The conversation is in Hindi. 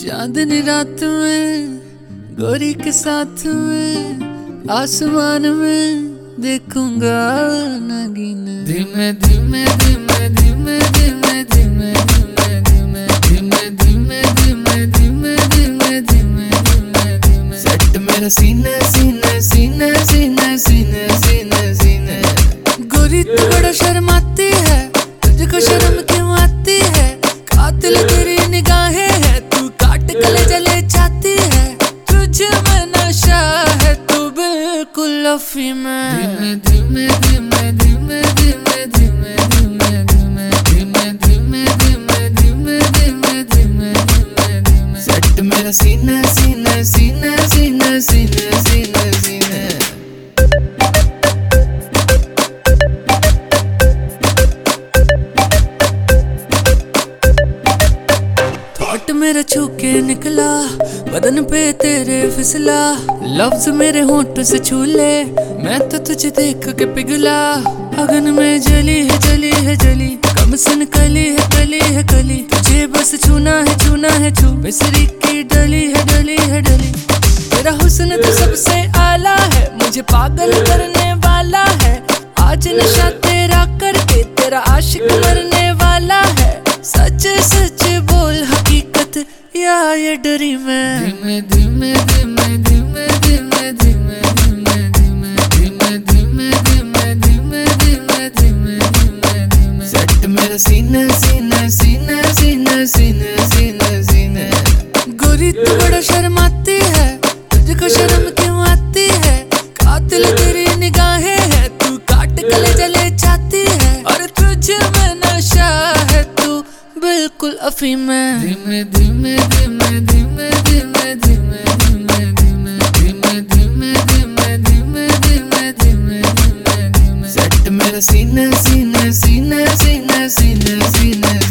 चांदनी रात में गोरी के साथ में आसमान में देखूँगा नगीन धीमे धीमे धीमे धीमे धीमे धीमे धीमे धीमे धीमे धीमे धीमे बिल्कुल अफीम है धीमे धीमे धीमे धीमे धीमे धीमे धीमे धीमे धीमे धीमे धीमे धीमे धीमे धीमे धीमे सेट मेरा सीना सीना सीना थॉट मेरा छू के निकला, बदन पे तेरे फिसला। लफ्ज मेरे होंठ से छू ले मैं तो तुझे देख के पिघला। अगन में जली है जली है, जली, कम सुन कली है कली है, कली। तुझे बस छूना है छूना है, छू। मिसरी की डली है डली है, डली। तेरा हुस्न तो सबसे आला है, मुझे पागल करने वाला है। आज नशा तेरा करके, तेरा आशिक मरने हकीकत ये डरी में धीमे धीमे धीमे धीमे धीमे धीमे धीमे धीमे धीमे धीमे धीमे धीमे धीमे धीमे धीमे सेट मेरा सीना सीना सीना सीना सीना सीना सीना गोरी तू बड़ा शर्माती बिल्कुल अफीम है धीमे धीमे धीमे धीमे धीमे धीमे धीमे धीमे धीमे धीमे धीमे धीमे धीमे धीमे धीमे धीमे सेट मेरा सीना सीना सीना सीना सीना सीना सीना